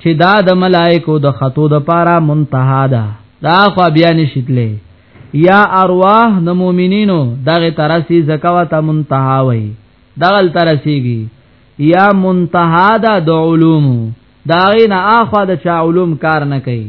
چې دا د ملائکو د خطو د پاره منتها ده دا خو بیا نشیتلې یا ارواح د مؤمنینو دغه ترسي زکوا ته منتها وي دغل ترسيږي یا منتها ده د علوم دا غینه اخوا د چا علوم کار نه کوي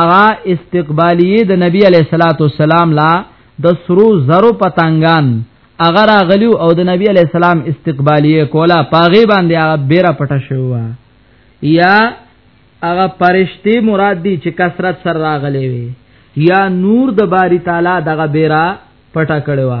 اغا استقبالیه د نبی علیہ الصلوۃ والسلام لا د سرو زرو پتنګان اگر اغلیو او د نبی علیہ السلام استقبالیه کولا پاغي باندې هغه بیره پټه شوه یا هغه پرشتي مراد دي چې کثرت سر راغلي وي یا نور د باری تعالی دغه بیره پټه کړو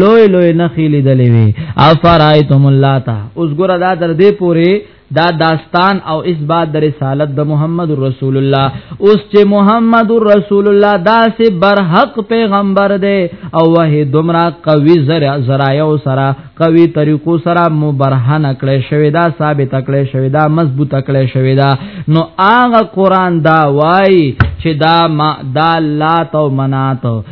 لوی لوی نخی لیدلې وی افرایتم اللات اوس ګره دا تر دې پوره دا داستان او اثبات د رسالت د محمد رسول الله اوس چې محمد رسول الله داسې برحق پیغمبر دی او وه دومره قوي زرع زرايو سره قوي طریقو سره مبرهن کړي شوی دا ثابت کړي شوی دا مضبوط کړي شوی دا نو هغه قران دا وای چې دا ما دا لات او منات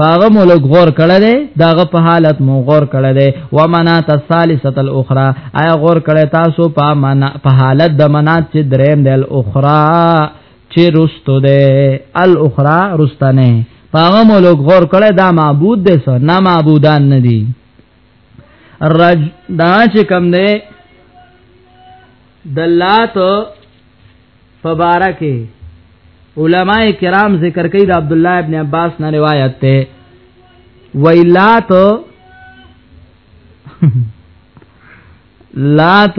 پاغه ملک غور کړه دے داغه په حالت مو غور کړه دے و منات الثالثه الاخرى آیا غور کړه تاسو په منا په حالت د منات چې دریم د الاخرى چې رستو دے الاخرى رستنه پاغه ملک غور کړه دا معبود دے سو نه معبودان ندي رج دا چې کم دی د لات فبارکه علماء کرام ذکر کوي د عبد الله ابن عباس نه روایت ته ویلات لات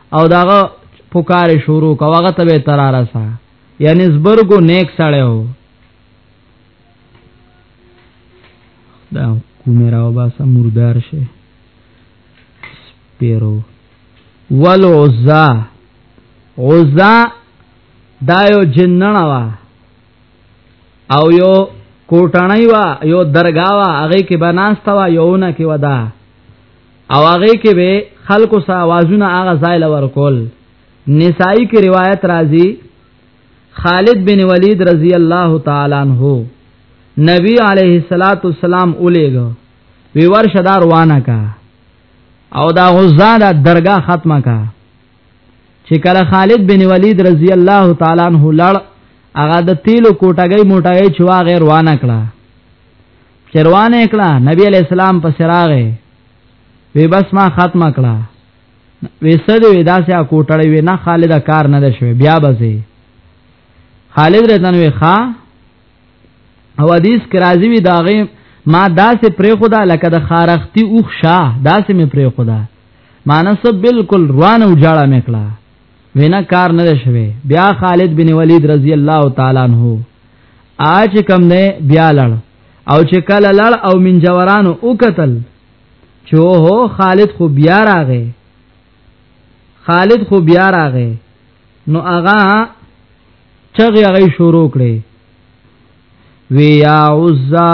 او داغه پکار شروع کو هغه ته تراره سا یعنی زبرګو نیک سړی وو دا کومه راو باسه مردار شه پیرو والعزا عزا دا یو جننه وا او یو کوټنۍ وا یو درگاوا هغه کې بناستا وا یو نه کې ودا او هغه کې به خلکو سره आवाजونه هغه ځای لور کول نسائی کې روایت راځي خالد بن ولید رضی الله تعالی عنہ نبی علیہ الصلات والسلام اولیګو وی ورشه دار وانه کا او دا غزا دا درگاه ختمه کا چې کله خالد بن ولید رضی الله تعالی عنہ لړ هغه د تیلو کوټګۍ موټګۍ چوا غیر وانه کړه چروانه کړه نبی علی السلام په سراغه وی بس ما ختم کړه وی سد وی داسې کوټړې وی نه خالد کار نه ده شوی بیا بځي خالد رتن وی ښا او حدیث کرازی وی داغه ما داسې پرې خدا لکه د خارختی اوخ شاه داسې مې پرې خدا مانس بالکل روان او جاړه مې کړه وینا کار نه شوه بیا خالد بن ولید رضی الله تعالی عنہ اچ کم نه بیا لړ او چې کله لړ او من جورانو او قتل چوه خالد خو بیا راغې خالد خو بیا راغې نو اغا چغه غي شروع کړي وی یا عزا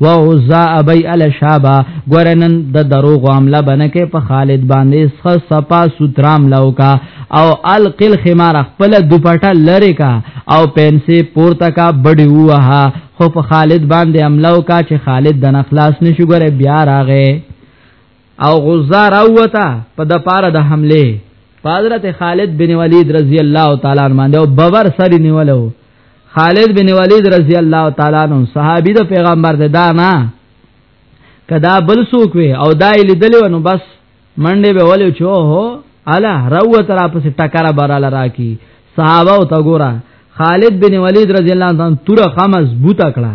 و عزا ابي ال شابا ګورنن د دروغ عمله بنکه په خالد باندې سخه صفا سوترام لوکا او القل خمار خپل دوپټه لری کا او پنسي پورته کا بډي وها خو په خالد باندې عمله وکا چې خالد دنه خلاص نشو ګره بیا راغې او غزار اوته په د پاره د حمله حضرت خالد بن ولید رضی الله تعالی عنہ باندې او ببر سری نیولو خالد بن ولید رضی الله تعالی عنہ صحابي د پیغمبر د دانا کدا بل سوک وی او دای لیدل نو بس منډه به ولې چو هو الا رو تر اپس ټکر براله راکی صحابه او تا ګورا خالد بن ولید رضی الله عنه تور خمس بوت کړه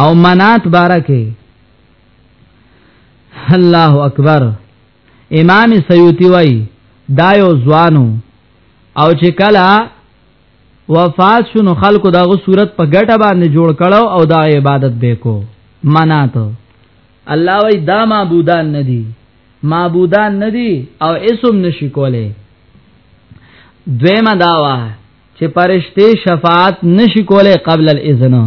او منات بارکه الله اکبر امام سیوطی وای دا یو ځوانو او چې کله وفات شونو خلکو دغه صورت په ګټه باندې جوړ کړو او دا عبادت به کو منات الله وای دا معبودان ندي معبودان ندي او اسم نشي کوله دویمه داوا چې پرشته شفاعت نشي کولای قبل الاذن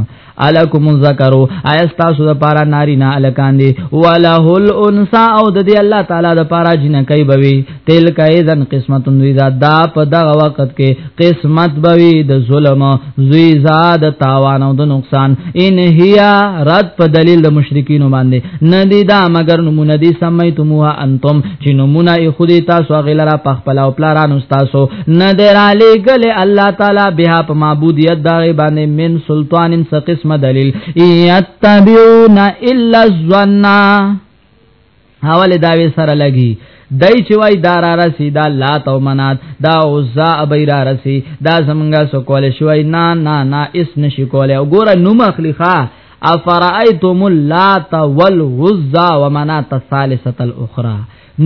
الکم الذکرو ایس تاسو د پارا ناری نه الکان دی ولہ الانسا او د دی الله تعالی د پارا جن کای بوي تل کای ذن قسمت وی دا دا په دغه وخت کې قسمت بوي د ظلم زوی زاد تاوان او د نقصان ان هيا رد په دلیل د مشرکین باندې ندی دا مگر نمونه دی سمیتموها انتم چې نمونه یې خودی تاسو غلرا پخپل او پلارانو تاسو ندر علی گل الله تعالی بها په معبودیت دا باندې من سلطان س قسم دلیل یتبعون الا الظن حواله دا وی سره لګي دای چې وای دار رسی دا لات او منات دا عزا ابی را رسی دا زمونږه سو کول شوی نه نه نه اس نشی کول او ګوره نو مخلی ښا افرایتم اللات والعزى ومنات الثالثه الاخرى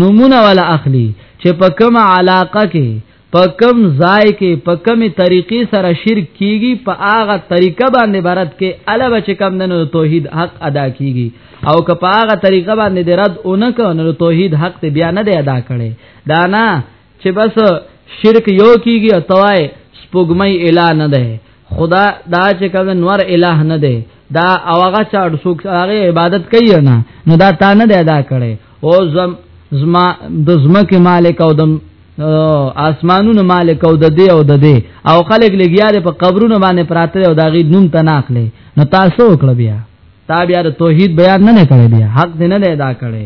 نمونه ولا اخلي چې په کومه علاقه کې په کوم ځای کې په کومه طریقې سره شرک کیږي په هغه طریقه باندې برت کې الا بچ کم نه توحید حق ادا کیږي او که په هغه طریقه باندې رد اونکه نو توحید حق ته بیا نه دی ادا کړي دا نه چې بس شرک یو کیږي او توای سپوږمۍ اله نه ده خدا دا چې کوم نور اله نه ده دا او هغه چا څوک هغه عبادت کوي نه نو دا تا نه ادا کړي او زم زما د زمکه مالک او د آسمانونو مالک او د دې او د دې او خلک لګیا دي په قبرونو باندې پراته او داغي نوم تناخلې نو تاسو وکړه بیا تا بیا د توحید بیان نه کړی بیا حق دې نه ادا کړی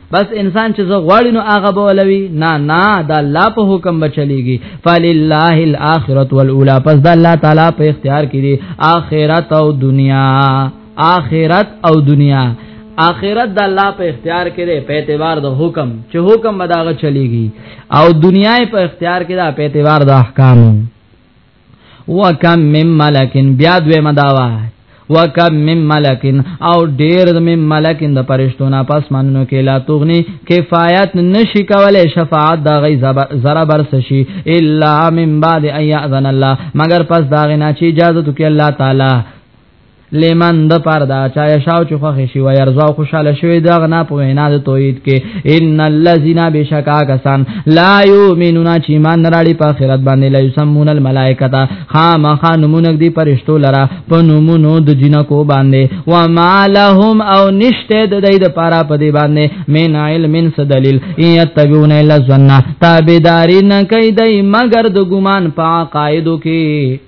بس انسان چې زه غواړي نو هغه بولوي نه نه دا الله په حکم بچلېږي فلله الاخرت والاولى پس دا الله تعالی په اختیار کې دي اخرت او دنیا اخرت او دنیا اخرت د الله په اختیار کې ده په اعتبار د حکم چې حکم بداغه چلیږي او دنیا په اختیار کې ده په اعتبار د احکامو وکم من ملکن بیا دوی مداوا وکم من ملکن او ډیر د من ملکن د پرشتونه پس مننو کې لا تغني کفایت نشي کولای شفاعت د غي زره برس شي الا من بعد اياذن الله مگر پس دا غنا چې اجازه تو کې الله تعالی لمن د پاره دا چا شاو چې خوښ شي وي ارزو خوشاله شوی دا غنا په وینا د توحید کې ان الذين بشکا کسان لا یؤمنون چې ایمان راړي په آخرت باندې لا یسمون الملائکه خامخ نمونګ دی پرشتو لرا په نمونو د جنکو باندې و ما لهم او نشته د دې د پاره په دی باندې مین علم سدلیل یتبون الا ظن تابعدارین کیدای مگر د ګمان په قاعدو کې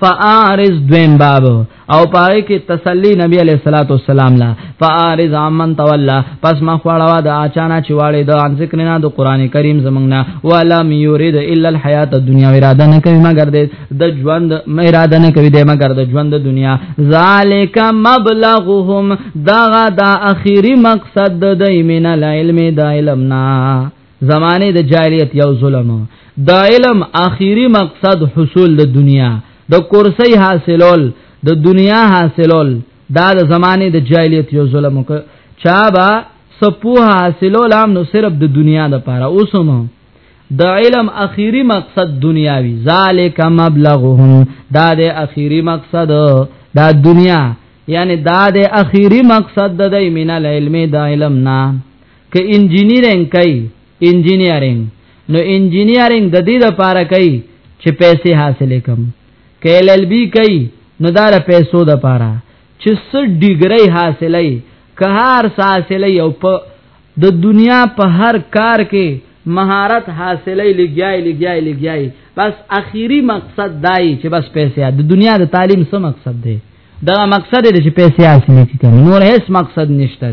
فارز دویم باب او پاره کې تسلی نبی علیہ الصلوۃ والسلام لا فارز عمن تولا پس ما خواړه د اچانا چې واړې د ان ذکر نه د قران کریم زمنګ نه ولا یرید الا الحیات الدنیا اراده نه کوي مگر د ژوند مې اراده نه کوي د مگر د ژوند د دنیا ذالک مبلغهم دا دا اخیری مقصد د ایمن العلم د علمنا زمانه د جاهلیت یو ظلم د علم اخیری مقصد حصول د دنیا د کورسۍ حاصلول د دنیا حاصلول دا د زمانه د جاهلیت یو ظلم چا با سپوه حاصلول هم نو صرف د دنیا د پاره اوسم د علم اخیری مقصد دنیاوی ذالک مبلغهم دا د اخیری مقصد دا دنیا یعنی دا د اخیری مقصد د ایمن العلم د علم نه که انجینیرینګ کوي انجینیرینګ نو انجینیرینګ د دې لپاره کوي چې پیسې حاصلې کم که ایل ایل بی کوي نو دا د پیسو لپاره چې څه ډیګری حاصلې که هر څه حاصلې او په د دنیا په هر کار کې مهارت حاصلې لګیای لګیای لګیای بس اخیری مقصد دای چې بس پیسې د دنیا د تعلیم څه مقصد دی دا مقصد دی چې پیسې حاصلې کړي نور هیڅ مقصد نشته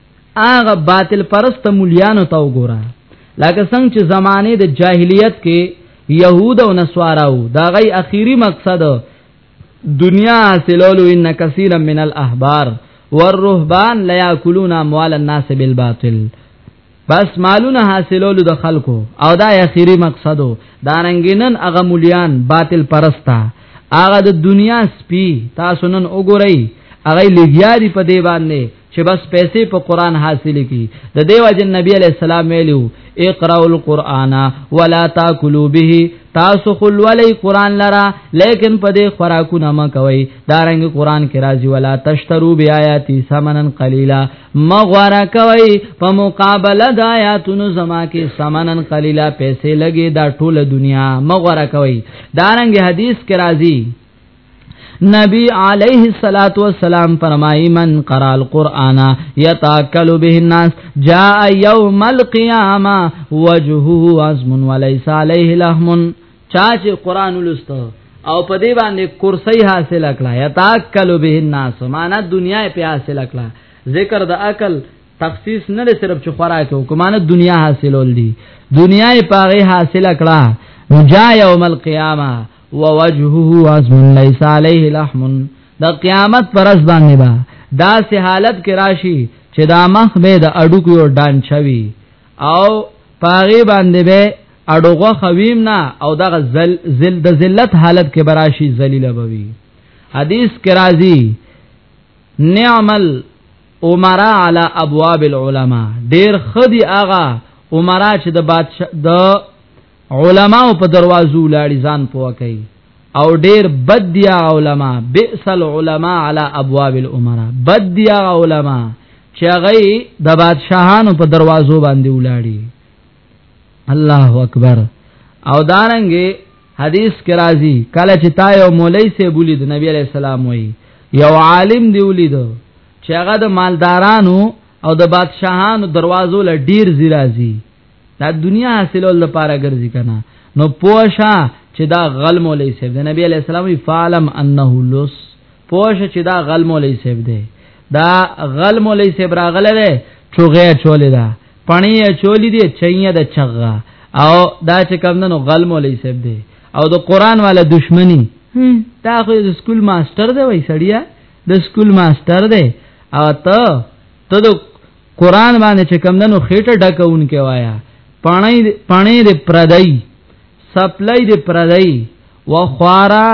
هغه باطل پرست مليانو ته وګوره لکه څنګه چې زمانه د جاهلیت کې يهود او نصاراو دا غي اخیری مقصد دنیا حاصلولو ان کثیر من الاحبار والرهبان لا یاکلون اموال الناس بالباطل بس مالونه حاصلولو د خلکو او دا اخیری مقصدو دارنګینن اغه مليان باطل پرستا اغه د دنیا سپی تاسو نن وګورئ اغه لګیا دی په دی باندې چې بس پیسې په قران حاصل کی د دیو جن نبی علی السلام ویلو اقرا القرآن ولا تاکلوا به تاسو خلولی قران لرا لیکن په دې خوراکونه ما کوي دارنګ قران کې راځي ولا تشترو بیااتی سمنن قلیلا ما غواره کوي په مقابله د آیاتونو زما کې سمنن قلیلا پیسې لګي دا ټوله دنیا ما غواره کوي دارنګ حدیث کې راځي نبی علیہ الصلات والسلام فرمای من قرأ القرآن یتاکل به الناس جاء یوم القیامه وجهه عظم وليس عليه لحم چا چې قرآن ولست او په دې باندې کرسی حاصل کړه یتاکل به الناس معنا دنیا په حاصل کړه ذکر د عقل تخصیص نه صرف چې خوراک او کمانه دنیا حاصلول دي دنیا په هغه حاصل کړه نو جاء یوم القیامه ووجهه عظم ليس عليه لحم د قیامت پرز باندې با دا سه حالت کې راشي چې دا مخ به د اډو کو ډان چوي او پاغي باندې به اډوغه خویم نه او دغه زل زل د ذلت حالت کې براشي ذلیل بوي حدیث کې راځي نعمل عمرا علی ابواب العلماء ډیر خدي اغا عمرا چې د بادشاہ د علماء په دروازو لاړی ځان پوه کوي او ډیر بد دی علماء بئس العلماء علی ابواب الامراء بد دی علماء چې هغه د بادشاهانو په دروازو باندې ولاړی الله اکبر او دارنګ حدیث کې راځي کله چې تا یو مولای سه بولی د نبی علی السلام وای یو عالم دی ولید چې هغه د مالدارانو او د بادشاهانو دروازو له ډیر زیرازي دا دنیا حاصلول لپاره ګرځي کنه نو پوښه چې دا غل مولوی صاحب د نبی علی السلام وی فالم انه لوس پوښه چې دا غل مولوی صاحب دی دا غل مولوی صاحب راغله ده چوغه چولې ده پانی چولې دي چینه د چغه او دا چې کوم نو غل مولوی صاحب دی او د قران والا دشمنی دا خو د سکول ماستر دی وای سړیا د سکول ماستر دی او ته ته قران باندې چې کم دنو خېټه ډکون کې وایا پانی پانی دې پردای سپلای دې پردای و خوارا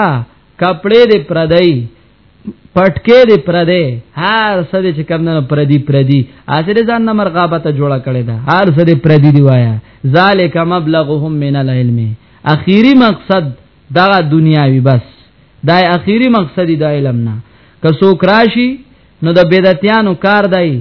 کپڑے دې پردای پټکې دې پردې هر څه دې چې کم نه پردي پردي اخر ځان نه مرغابه ته جوړه کړې ده هر څه دې پردي دی وایا ذالک مبلغهم من العلم اخیری مقصد دا دنیاوی بس دا اخیری مقصد دا علم نه که څوک راشي نو د بدعتانو کار دی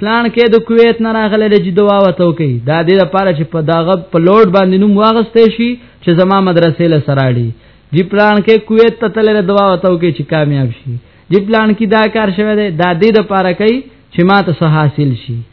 پلان کې د کویت نه راغله د جدوا وته کوي دا د لپاره چې په داغه په لوډ باندې نوم واغستې شي چې زما مدرسې له سراړي دی پلان کې کویت ته تل د دوا وته کوي چې کامیاب شي دی پلان کې دا کار شوه دا د لپاره کوي چې ما ته حاصل شي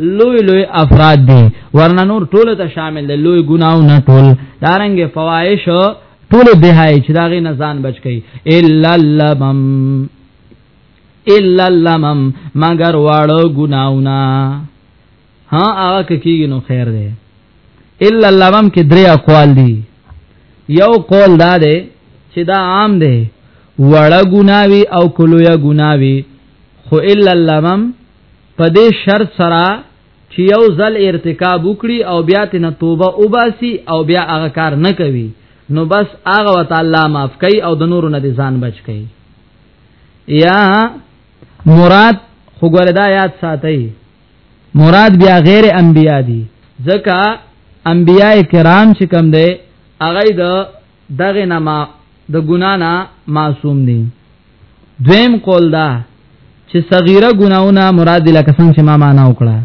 لوی لوی افراد دي ورنه نور ټول ته شامل دي لوی ګناو نه ټول دارنګ فواحش ټول بهای چې داغه نه ځان بچ کی الا لمم الا لمم مگر واړو ګناونه ها هغه کیږي نو خیر دی الا لمم کې درې اقوال دي یو قول دا دی چې دا عام دی وړه ګناوي او کلویا ګناوي خو الا لمم په دې شرط سره چې یو ځل ارتکاب وکړي او بیا ته نه توبه وباسي او بیا هغه کار نه کوي نو بس هغه وتعالى معاف کوي او د نورو نه ځان بچ کوي یا مراد خو ګوردا یاد ساتي مراد بیا غیر انبیا دي ځکه انبیا کرام چې کم دی هغه د دغه نه ما د ګنا نه معصوم دي دویم قول دا چې صغیره ګناونه مراد لکه څنګه چې ما معنا وکړه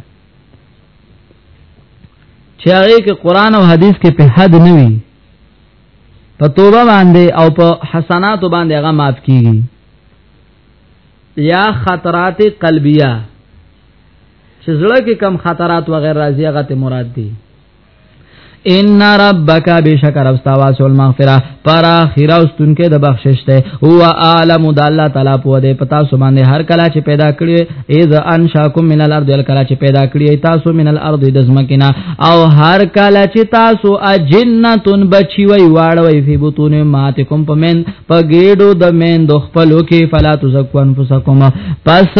چې هغه کې قران او حدیث کې په حد نه وي په توبه باندې او په حسنات باندې هغه معاف کیږي یا خطرات قلبیه چې زړه کې کم خطرات وغیرہ راځي هغه ته مراد دي ان ربک بشکر استا واسو المغفرہ پر اخره استون کې د بخشش ته هو عالم د الله تعالی په دې پتا سو باندې هر کلا چې پیدا کړی اذ انشاکم من الارض هر کلا چې پیدا کړی تاسو من الارض د زمکینا او هر کلا چې تاسو اجنتون بچی وی واړوي فی بطون ماتکم پمن پګېډو د مین د خپلو کې فلا تزکون فسکم پس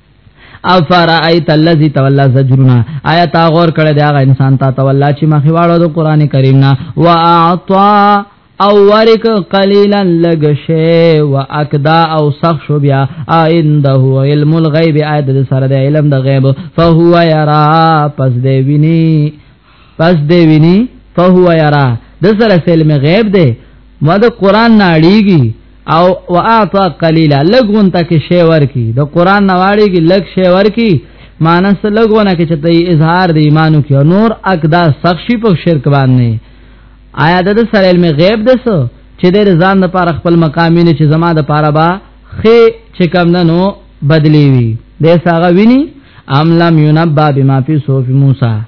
افرایت الذی تولى زجرنا آیا تا غور کړه دا غ انسان تا تولى چې مخې واړو د قران کریم نه واعطا او ورک قلیلا لگشه و اکدا او سخ شو بیا عنده علم الغیب آیت سره د علم د غیب فهو یرا پس دی ویني پس دی ویني فهو یرا د سره سلم غیب دی ما د قران نه اړیږي او واعطى قليلا لګون ته کې شی ورکی د قران نه واړیږي لګ شی ورکی مانس لګونه کې چته اظهار د ایمانو کې نور اقدا سخشي په شرک باندې آیا د سره علم غیب دس چې د ځان د پاره خپل مقامینه چې زما د پاره با خې چې کم نه نو بدلی وي د ساغه ویني ام لم ينبا بما في صوف موسی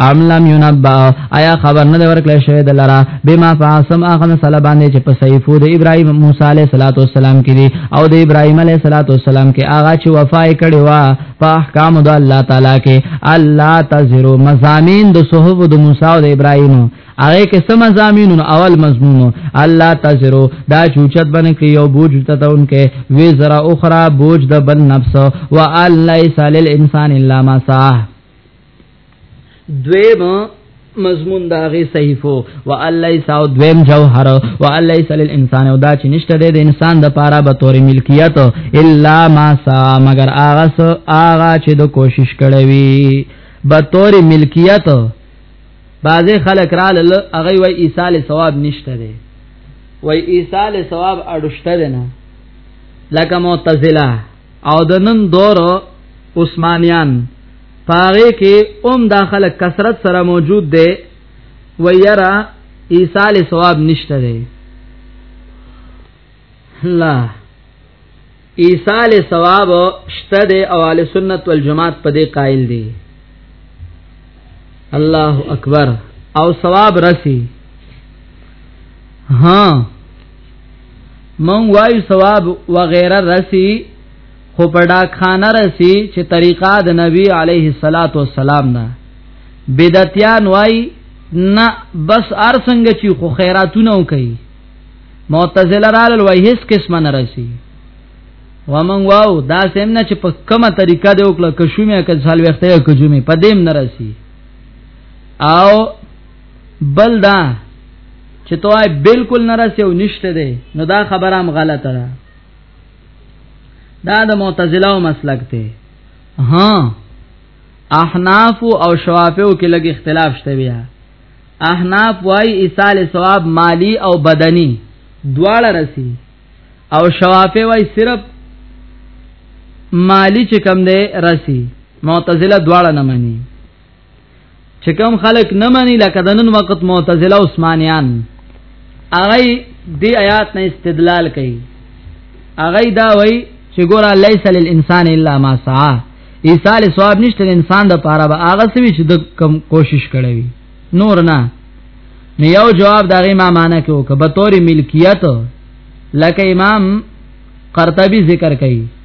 ام لم ينبا آیا خبر نه ورکړل شوی د لرا بما فاسم هغه مسله باندې چې په صحیفو د ابراهیم موسی علیه صلوات والسلام کې دي او د ابراهیم علیه صلوات والسلام کې هغه چې وفای کړي وا په احکام د الله تعالی کې الله تزرو مزامین د صحف د موسی او د ابراهیم هغه کې سم مزامین اول مضمون الله تزرو دا چوچت باندې کې یو بوج ته تون کې وی زرا اخرى بوج د بل نفس و الله سال الانسان الا ما ساه دویم مضمون دا غي صحیفو والیس او دویم جوهر والیس للانسان او دا چې نشته د انسان د پاره به تور ملکیت الا ما سا مگر اغه سو اغه چې د کوشش کړی وي به تور ملکیت بعضی خلک را ل اغه وی ایصال ثواب نشته دی وی ایصال ثواب اډشته نه لکه معتزله او د نن دور عثمانیان پاره کې اوم داخله کثرت سره موجود دی و یرا ایصال ثواب نشته دی الله ایصال ثواب شته دی او اهل سنت والجماعت په دې قائل دي الله اکبر او ثواب رسی ها مونږ وایو ثواب وغیرہ رسی خو په ډاکخانه رسی چې طریقه د نبی علیه الصلاۃ والسلام نه بدعتیان وای نه بس ار څنګه چې خو خیراتونه کوي معتزله رال وای هیڅ قسم نه رسی ومن واو دا سم نه چې په کومه طریقه دی وکړه کښومه که سال وخته کجومه په دیم نه رسی او بل دا چې توای بالکل نه رسي او نشته دی نو دا خبره هم غلطه ده دا د معتزله او مسلک ته ها احناف او شوافیو کې لګ اختلاف شته بیا احناف وای ایصال ثواب مالی او بدنی دواړه رسی او شوافی وای صرف مالی چې کم دی رسی معتزله دواړه نه مني چې کوم خلک نه مانی لکه د نن وخت معتزله عثمانیان هغه دی آیات نه استدلال کوي هغه دا وایي چې ګوره لیس للانسان الا ما سعى ایصال ثواب نشته انسان د پاره به هغه سوي چې د کم کوشش کړی وي نور نه نو یو جواب دغه ما معنا کې وکړه به تور ملکیت لکه امام قرطبي ذکر کوي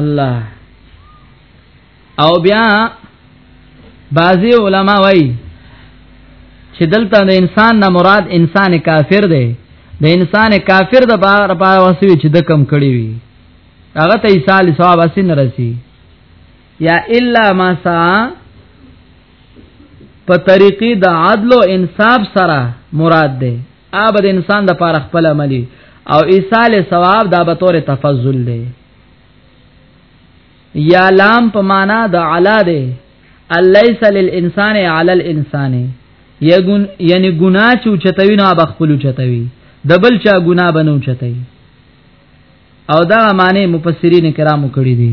الله او بیا بعضی علما وای چې دلته د انسان نه مراد انسان کافر دی د انسان کافر د بار بار وسوي چې د کم کړی وي هغه ته ایصال ثواب اسین رسی یا الا ما سا په طریقې د عدل او انصاف سره مراد ده آب د انسان د پاره خپل عملی او ایصال ثواب دا به تور تفضل دی یا لام په معنا د علا دی الیس للانسان علی الانسان یګون یعنی ګنا چو چتوی نه بخپلو چتوی دبل چا ګنا بنو چتای او دا معنی مفسرین کرامو کړی دی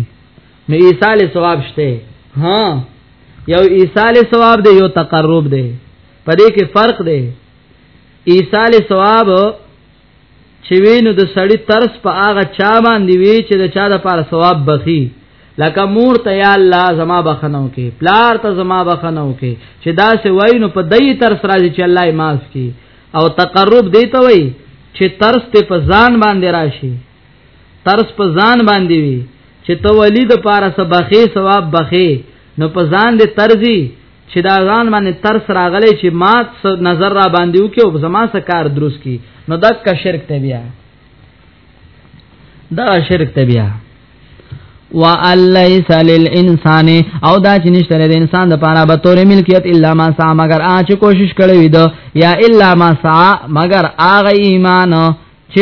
نو ایصال ثواب شته ها یو ایصال ثواب دی یو تقرب دی پدې کې فرق دی ایصال ثواب چې وینو د سړی ترس په هغه چا باندې وی چې د چا د پاره ثواب بخي لکه مور ته یا الله زما بخنو کې پلار ته زما بخنو کې چې دا سه وای نو په دای تر سره چې الله یې معاف کی او تقرب دی ته وای چې ترس ته په ځان باندې راشي ترس په ځان باندې وی چې تو ولی د پاره سبخه ثواب بخې نو په ځان دې ترزی چې دا ځان باندې ترس راغلی چې ما نظر را باندې وکي او زما سره کار درست کی نو دا کا شرک ته بیا دا شرک ته بیا وَأَلَّيْسَ لِلْإِنسَانِ او دا چې نشته د انسان د پاره به تورې ملکیت الا ما سا مگر ا چې کوشش کړی وي دا یا الا ما سا مگر اغه ایمان چې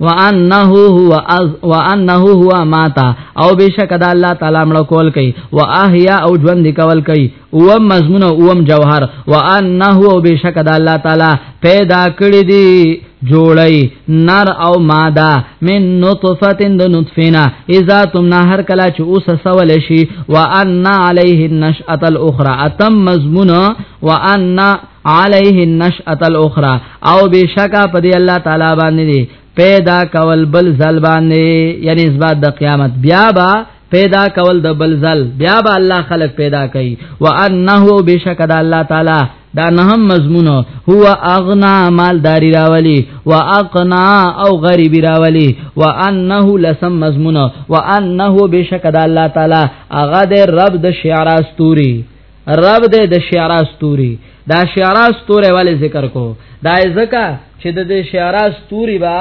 وانه هو از وانه هو ماتا او بشک د الله تعالی مړ کول کوي واحیا او ژوند کول کوي او مضمون او جوهر وانه هو بشک د الله تعالی پیدا کړی دی جوړی نر او ماده من نطفه د نطفینا اذا تمنا هر کلا چې اوس سوال شي وان علیه النشئه الاخرى اتم مضمون وان علیه النشأه الاخرى او بشکا په دې الله تعالی باندې دی پیدا کول بل زل باندې یعنی اسباد د قیامت بیا با پیدا کول د بل زل بیا با الله خلق پیدا کوي وانه بشکا د الله تعالی دا نه هم مضمون هو اغنا مالداری راولی و اقنا او غریبی راولی و انه لسم مضمون و انه بشکا د الله تعالی اغه د رب د شعر استوري رب دې د شعرا ستوري دا شعرا ستوري والے ذکر کو دا ځکه چې د دې شعرا ستوري با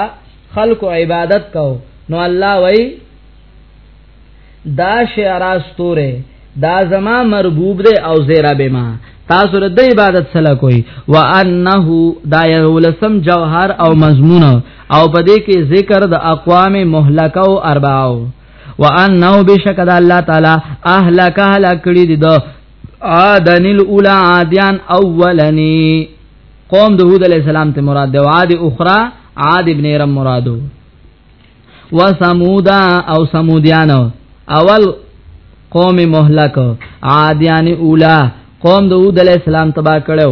خلق عبادت کو نو الله وای دا شعرا ستوري دا زما مربوب دې او زیرا به ما تاسو د عبادت سره کوي وانه دا یولسم جوهر او مضمون او پدې کې ذکر د اقوام مهلکه او اربعو وان نو بشک د الله تعالی اهلک هلاک کړي دي دو عادن الاولى عادیان اولنی قوم د هود علی السلام ته مراد دی عاد اخرى عاد ابن ارم مرادو و ثمود او ثمودیان اول قوم مهلک عادیان اولا قوم د هود علی السلام تبا کړو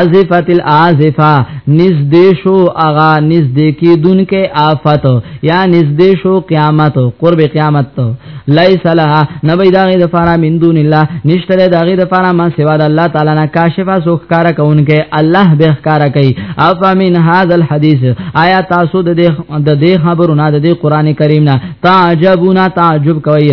ازفت الازفه نزدې شو اغا نزدې کیدونکې آفت یا نزدې شو قیامت قرب قیامت ته لیس لها نبی داغه د فارا من دون الله نشته داغه د فارا ما سوا د الله تعالی نه کاشفا سو ښکارا کونکې الله به ښکارا کوي اف من هاذا الحديث آیا تاسو د دې د دې خبرو نه د دې قران کریم نه تعجبون تعجب کوي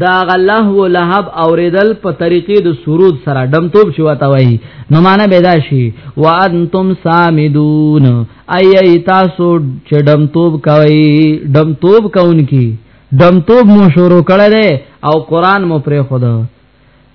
دا غله و لهب اوریدل په طریقې د سرود سره دمتوب شو تا وای نو معنا بيدا شي وانتم سامدون اي اي تاسو چې دمتوب کوي دمتوب کون کی دمتوب مو شروع کړل او قران مو پرې خدا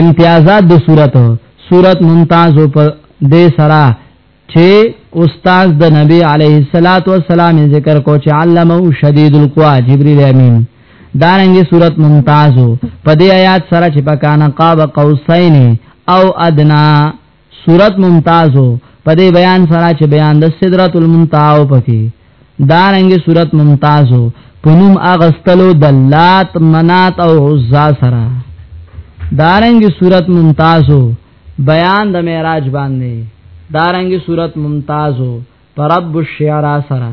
امتیازات د صورت صورت ممتاز په دې سره چې استاد د نبی علیه الصلاۃ والسلام ذکر کو چې علمه شدید القوا جبرئیل امین دارنګي صورت ممتازو په دې آیات سره چې پکانه قاب قوسین او ادنا صورت ممتاز او په دې بیان سره چې بیان د سدرت المنتهى او پکې دا رنګه صورت ممتاز او په نوم اغستلو د لات منات او عزا سره دا رنګه صورت ممتاز او بیان د معراج باندې دا رنګه صورت ممتاز او پر رب الشعرا سره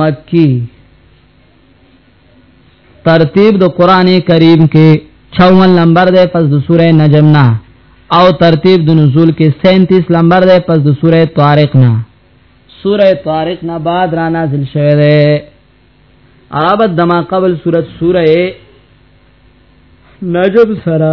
مکی ترتیب د قران کریم کې 56 نمبر ده پس د سوره نجم نه او ترتیب د نزول کې 37 نمبر ده پس د سوره طارق نه سوره طارق نه بعد را نازل شوه ده عربت دما قبل سوره سوره نجم سره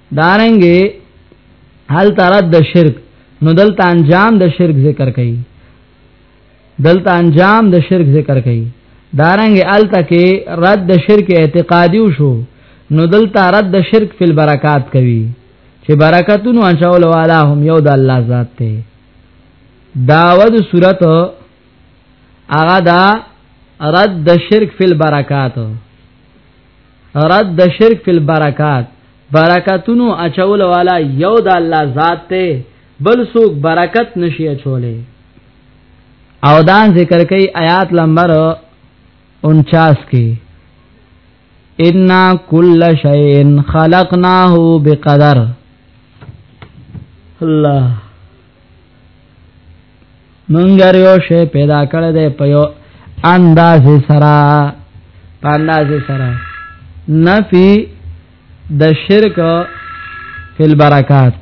دارنګي هل ترد د شرک نو دلته انجام د شرک ذکر کړي دلته انجام د شرک ذکر کړي دارنګ الته کې رد د شرک اعتقادي شو نو دلته رد د شرک فل برکات کوي چې برکتونو اچول والا هم یو د الله ذات ته داود صورت هغه دا رد د شرک فل برکات رد د شرک فی البرکات برکاتونو اچول والا یو د الله ذات ته بل څوک برکت نشي اچولې او دا ذکر کوي آیات نمبر 49 کې ان کل شیء خلقناه بقدر الله منګر یو شی پیدا کړی دی په یو انداز سره په انداز سره نفي د شرک فی البرکات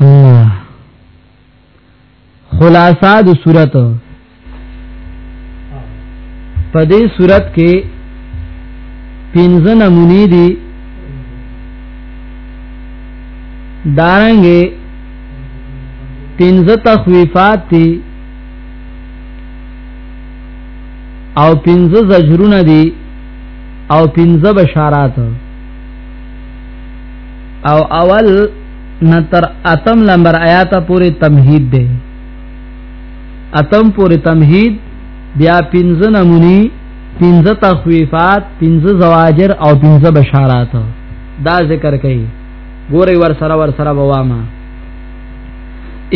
الله خلاصہ د صورت په دې صورت کې پنځه نمونې دي دارنګې پنځه تخویفات دي او پنځه زجرونه دي او پنځه بشارات او اول نه تر اتم نمبر آیات پورې تمهید دی اتم پورې تمهید بیا پنځه نمونی پنځه تخویفات پنځه زواجر او پنځه بشارات دا ذکر کړي ګوري ور سره ور سره بوامه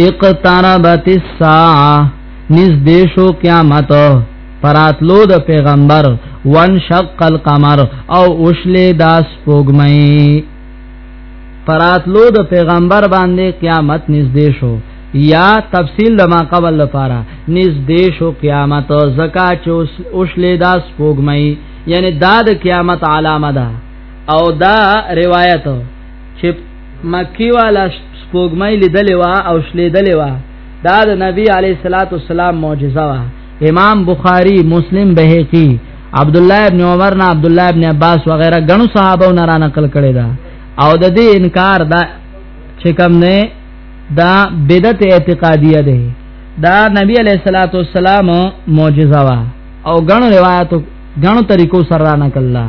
اقتربت الساعه نږدې شو قیامت پراتلو د پیغمبر وان شق القمر او اوشلې داس پوګمئ پراتلو د پیغمبر باندې قیامت نږدې شو یا تفصیل د ما قبل لپاره نږدې شو قیامت زکا چوس اوشلې دا سپوږمۍ یعنی دا د قیامت علامه ده او دا روایت چې مکی والا سپوږمۍ لیدلې وا او شلې دلې وا دا د نبی علی صلوات والسلام معجزه وا امام بخاری مسلم بهقی عبد الله ابن عمر نه عبد الله ابن عباس وغیرہ غنو صحابه نه را نقل کړي دا او د دې انکار دا چې کوم نه دا بدعت اعتقادیه ده دا نبی علیہ الصلوۃ والسلام معجزہ وا او غنو روایتو غنو طریقو سره را نقل الله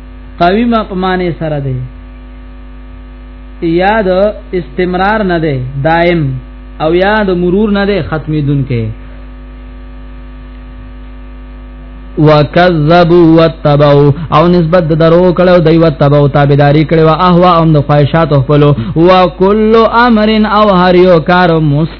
قوی ما په معنی سره دی یاد استمرار نه دی دائم او یاد مرور نه دی ختمی دن کې وکذبوا وتبعوا او نسبت د درو کړه دی وتبعوا تابعداري کړه او اهوا هم د خواهشات خپل او کل امر او هر یو کار مست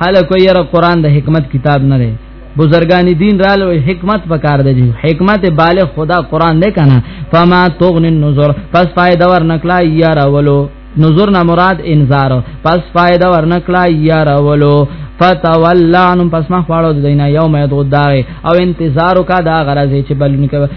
خلک یې را قران د حکمت کتاب نه دی بزرگان دین رالو حکمت پکار دی حکمت بالغ خدا قران نه کنه فما تغن النظر پس فائدہ ور نکلا یا راولو نظر نه مراد انذار پس فائدہ ور نکلا یا راولو فتولعنهم پس ما خواړو دینه یوم یدغدای او انتظار کا دا غرض چې بلنی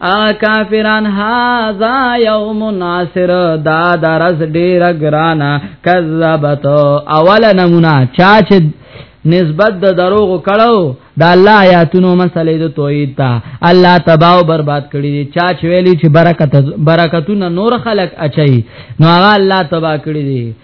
ا کافران هاذا یوم ناصر دا درز ډیر ګرانا کذبت اول نمونه چا چې نسبت د دروغ کړو د الله آیاتونو مسلې د توحید ته الله تباہ او برباد کړی دي چا چې ویلي چې برکت برکتونه نور خلق اچي نو هغه الله تباہ کړی دي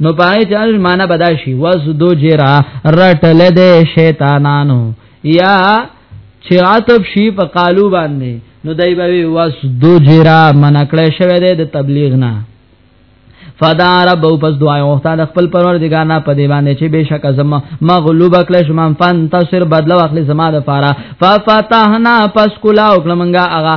نو پای چل معنا بداشي وس دو جرا رټل دې شیطانانو یا چې عتب شي په قالو باندې نو دای به وس دو جرا منکړې شوی دې د تبلیغ نه فدا رب او پس دعای او تعالی خپل پروردگار نه په دی باندې چې بشک زما مغلوب کله شمن فن تصر بدل واخلې زما د فارا ففتحنا پس کلا او کلمنګا اغا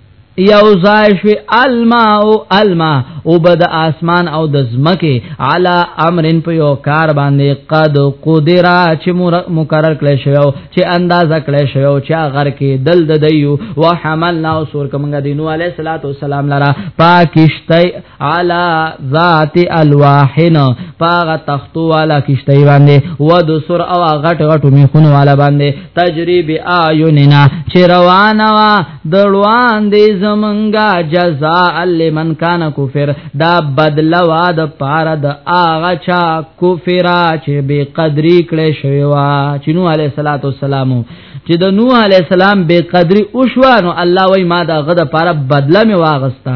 یو ځای شوی الما او الما او بد اسمان او د زمکه علا امرن په یو کار باندې قد قدرا چې مقرر کړی شو چې اندازه کړی شو چې غر کې دل د دیو وحملنا او سور کومګه دینو علی صلوات و سلام لرا پاکشته علا ذات الواحن پاغه تختو والا کشته باندې و د سر او غټ غټو میخونو والا باندې تجربه اعیننا چې روانه وا د روان دې زمنګا جزاء لمن کان کفر دا بدلوا د پاره د اغه چا کفرا چې به قدرې کړې شوی وا چې نو علی صلوات والسلام چې د نوح علی السلام به قدرې او شوانو الله وای ما دا غد پاره بدله می واغستا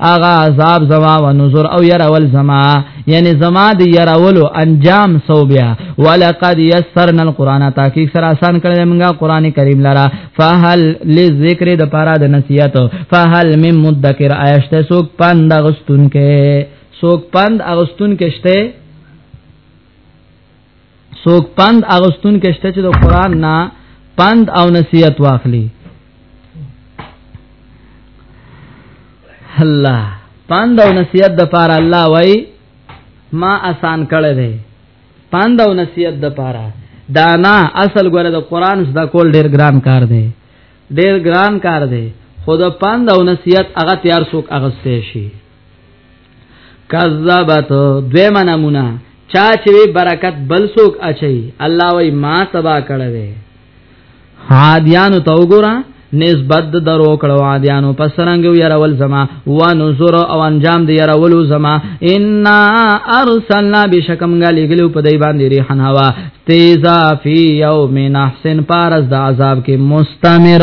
اغا عذاب زما و نذر او يرول زما یعنی زما دی يرولو انجام سو بیا ولقد يسرنا القران تحقیق سره آسان کړل موږ قران کریم لرا فهل للذکر د پارا د نصیحت فهل من مدکر عیشت سوک پند غستون کې سوک پند اغستون کې شته څوک پند اغستون کې شته چې د قران نه پند او نصیحت واخلي الله پند او نصیحت د پاره الله وای ما آسان کړی دی پند او نصیحت د پاره دا نه اصل ګره د قران زده کول ډیر ګران کار دی ډیر ګران کار دی خود پند او نصیحت هغه تیار څوک اغستې شي کذبت دوی منمونه چا چې برکت بل سوک اچي الله وای ما تبا کړه وې عادیانو ته وګوره نسبت د درو کړو عادیانو پس رنګ يرول زما و نذر او انجام دی يرول زما ان ارسلنا بشکم غلی غلو په دی باندې ریحان هوا تیزا فی یوم نحسن پارز د عذاب کې مستمر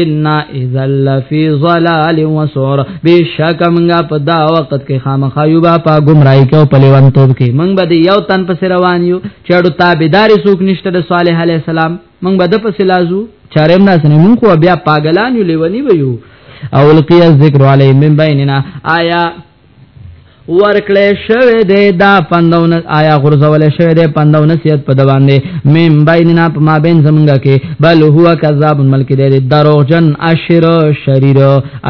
ان اذا لفی ضلال وسعر بشک منګه په دا وخت کې خامخا یو با په گمراهی کې او په لیوان توب کې منګ به یو تن پس روان یو چړو تابعدار سوک نشته د صالح علی السلام منګ به د پس لازو چارم نه سنې مونږ خو بیا پاګلان یو لیونی ویو او لقیا ذکر علی من بیننا آیا ورکړې شوی دی دا پندونه آیا غرزول شوی دی پندونه سیت په دوان دی مم بیننا په ما بین زمونږه کې بل هو کذاب ملک دی دروغجن اشر شریر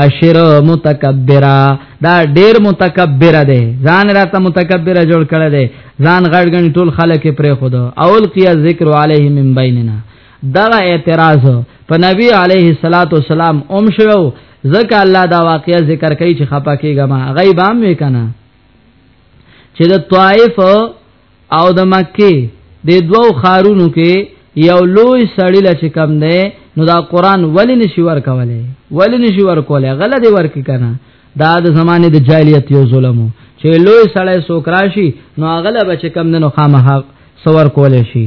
اشر متکبرا دا ډیر متکبر دی ځان راته متکبر جوړ کړی دی ځان غړګن ټول خلک پرې خود اول کیا ذکر علیه من بیننا دغه اعتراض په نبی علیه الصلاۃ والسلام اوم شو ځکه الله دا واقعیا ذکر کوي چې خپه کېږه ما غیب هم وکنه چې د طائف او د مکه د دوو خارونو کې یو لوی سړی لچ کم دی نو دا قران ولی نشي ور کوله ولی نشي ور کوله غل دی ور کی کنه دا د زمانه د جاهلیت یو ظلم چې لوی سړی سوکراشي نو غل بچ کم نه نو خامه سور کول شي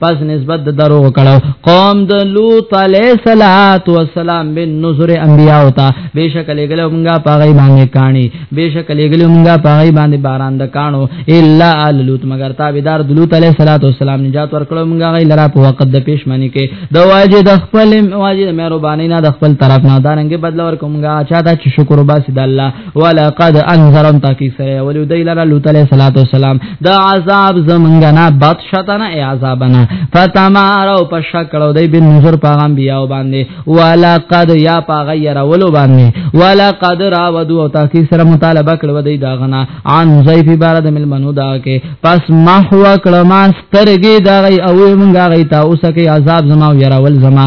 پس نسبت د درو کړه قوم د لوط علیہ الصلات والسلام بن نذر انبیاء او تا بشک لګل مونږه پاغی باندې کانی بشک لګل مونږه پاغی باندې باران د کانو الا ال لوط مگر تابعدار د لوط علیہ الصلات والسلام نجات ورکړو مونږه غی لرا په وخت د پېشمنی کې د واجه د خپل واجه مهربانی نه د خپل طرف نه دانګي بدل ورکومږه چاته چې شکر وباسي د الله ولقد انذرن تاکي سره ولي دی لره لوط عليه السلام دا عذاب زمنګنا بادشتنه ای عذابنا فتمارو په شکلو دی بن نظر پیغام بیا باندې ولقد یا پغیر ولو باندې ولقد راودو او تاکي سره مطالبه کړو دی دا غنا عن زيف بارد مل منو دا کې پس محو کړه ما سترګي دا غي او مونږه غي تا اوسه کې عذاب زما ويراول زما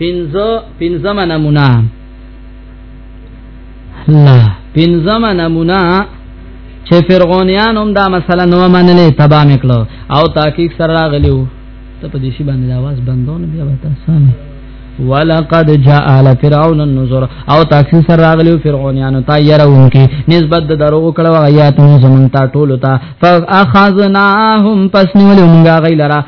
پنځه پنځه نمونه الله پنځم نمونه چې فرعونیان هم دا مسله نو منلې تبا میکلو او تحقیق سره راغلیو ته په دې شی باندې आवाज بندونه بیا وتا سامي ولقد جاء ال فرعون النذر او تحقیق سره راغلیو فرعونیان ته يرون کې نسبت د درو کړه آیات نو زمون تا ټولو ته فاخذناهم پس نیولې مونږه غیلرا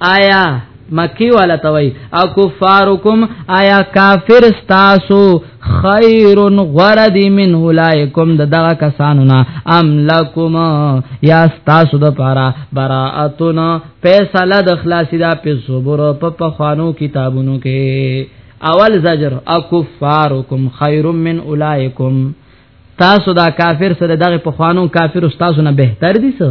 آیا مکی والا توي او کفارکم آیا کافر تاسو خیر غرد من اولائکم د دغه کسانو نه ام لکم یا تاسو د پاره براءتنا فیصله د خلاصی دا په صبر په پخوانو کتابونو کې اول زجر اکفارکم خیر من اولائکم تاسو دا کافر سره دغه پخوانو کافر تاسو نه بهتر دي سو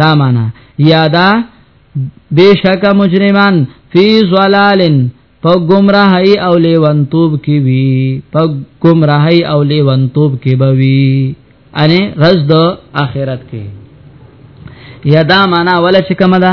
دا معنا یادا بشک مجرمان فی ظلال په گمراهی او لیونتوب کې وی په گمراهی او لیونتوب کې بوي اني رز د اخرت کې یادا معنا ولا چې کومه ده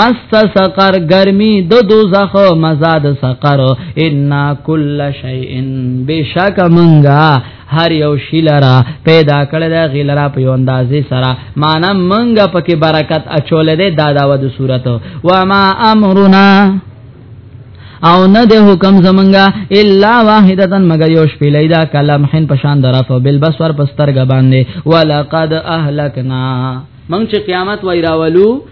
مست سقر گرمی د دوزخ مزاد سقر ان کل شیء بشک منغا هر یو شی لرا پیدا کړی دا غی لرا په یو اندازې سره معنا منګه پکې برکت اچول دی دا دا ود صورت و ما امرنا او نه د حکم زمنګا الا واحدتن مگر یو شپې لیدا کلم حن پشان درف بل بسور پستر غباندې ولقد اهلکنا من چې قیامت وای راولو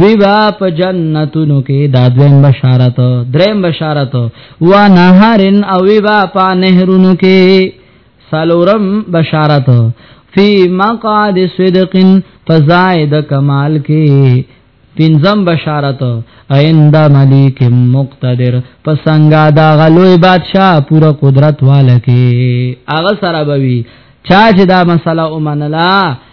وی با په جنتونو کې دا دویم بشارت دریم بشارت و نهرن او وی با په نهرونو کې سالورم بشارت فی مقعد صدق فزائد کمال کې پنځم بشارت عند ملک مقتدر پسنګا دا غلوی بادشاہ پورا قدرت والکه هغه سره بوي چا چې دا مسله ومنله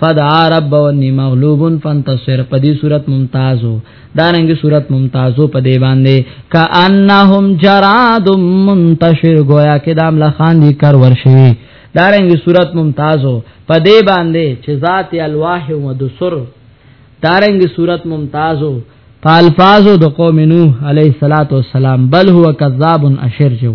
فدعا رب ونی مغلوب فانتصر په دې صورت ممتازو دا رنګي صورت ممتازو په دې باندې کانهم جراد منتشر گویا کې دام لخان دي کر ورشي دا رنګي صورت ممتازو په دې باندې چې ذات الواح و دسر دا رنګي صورت ممتازو په الفاظو د قوم نوح عليه السلام بل هو کذاب اشر جو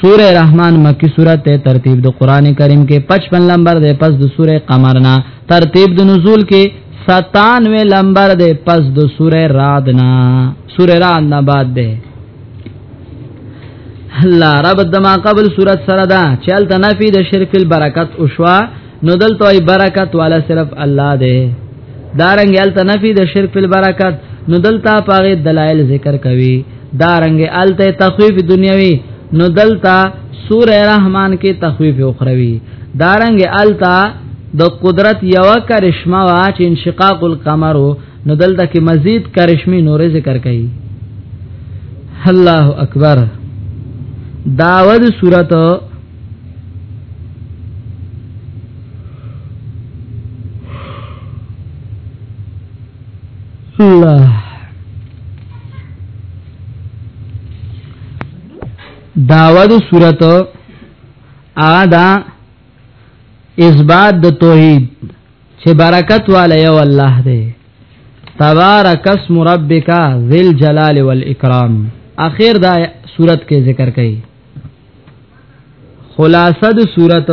سوره رحمان مکی سوره ته ترتیب د قران کریم کې 55 نمبر ده پس د سوره قمر نه ترتیب د نزول کې 97 نمبر ده پس د سوره رعد نه سوره رعد نه بعد ده الله رب دما قبل سوره سره ده چلته نفي د شرک البرکت او شوا نو دلته ای برکت والا صرف الله دی دارنګ الته نفي د شرک په برکت نو دلته پاغه دلایل ذکر کوي دارنګ الته تخویف دنیوي نو دلته سوره رحمان کې تخویف اخروی دارنګ الته د قدرت یو کرشمه وا چې انشقاق القمر نو دلته کې مزید کرشمي نور ذکر کړي الله اکبر داود سورته الله داوا د صورت ادا اثبات د توحید چې برکت والا یو الله دی تبارک اسم ربک ذل جلال والاکرام اخر دا صورت کې ذکر کړي خلاصه د صورت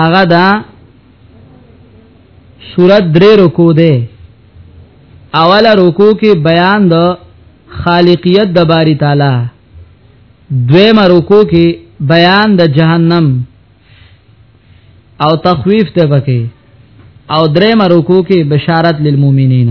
هغه دا صورت درې رکو ده اوله رکو کې بیان د خالقیت د باری تعالی دویمه رکو کې بیان د جهنم او تخویف ته پکې او درېمه رکو کې بشارت للمؤمنین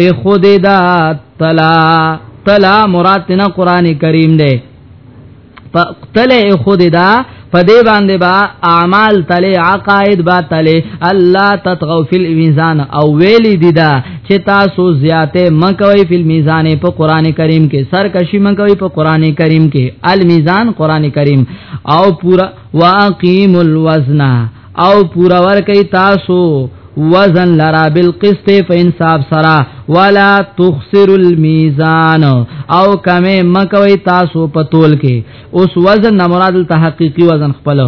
اے خود دا تلا تلا مراد تنا قران کریم دے فقتل اے خود دا پدې باندې با اعمال تله عقاید با تله الله تطغوا فی المیزان او ویل دي دا چې تاسو زیاته مکوي فی المیزان په قران کریم کې سرکشی مکوي په قران کریم کې المیزان قران کریم او پورا واقیم الوزن او پورا ور کوي تاسو وزن لرا بالقسط فانصاف سرا ولا تخسر الميزان او کمه مکوي تاسو په تول کې اوس وزن نه مراد ته حقيقي وزن خپل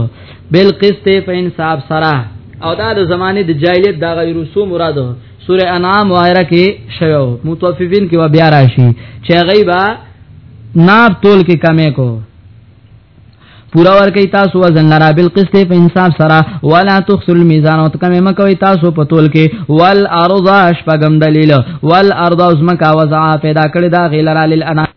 بالقسط فانصاف سرا او دا د زمانه د جاهلیت دا غیر رسوم مراد سوره انعام وایره کې شوو متوففین کې و بیا راشي چې غیبا ناب تول کې کمې کو پورا ور کوي تاسو وزن لرا بالقسط په انصاف سره ولا تخسر الميزان او کم مکه وي تاسو په تول کې وال ارض شپغم دلیل وال ارض از مکه وزع پیدا کړی دا غیلرا للانام